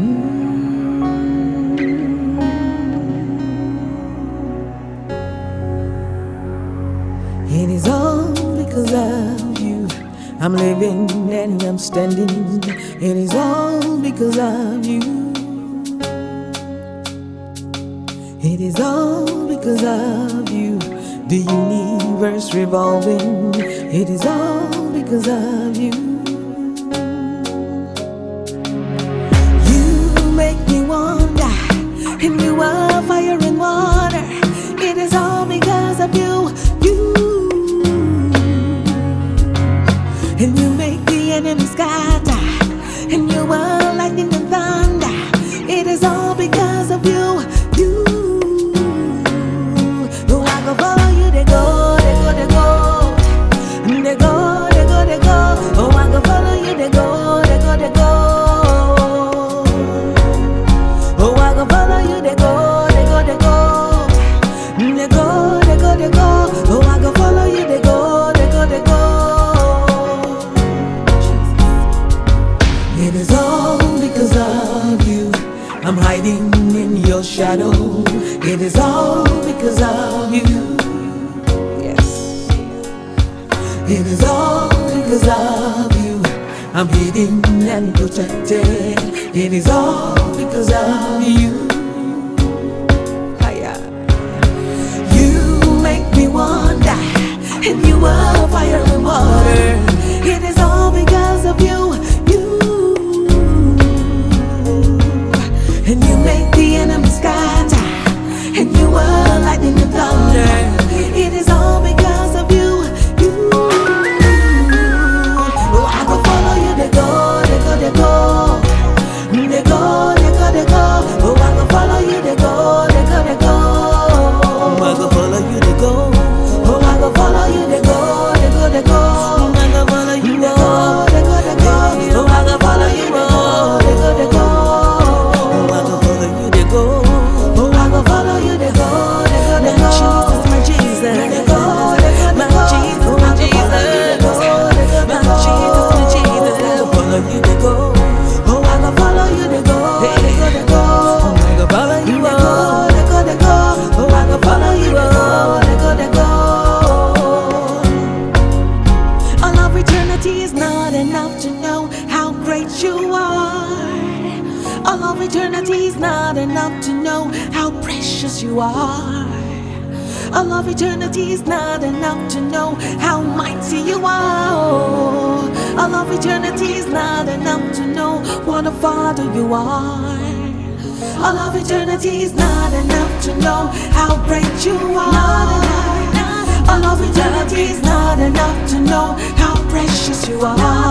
It is all because of you. I'm living and I'm standing. It is all because of you. It is all because of you. The universe revolving. It is all because of you. And you make the enemy scatter. And you are lightning. shadow. It is all because of you. Yes. It is all because of you. I'm hidden and protected. It is all because of you. lightning and thunder. It is all because. enough to know how great you are. All of eternity is not enough to know how precious you are. All of eternity is not enough to know how mighty you are. All of eternity is not enough to know what a father you are. All of eternity's not enough to know how great you are. All of eternity's not enough to know how precious you are.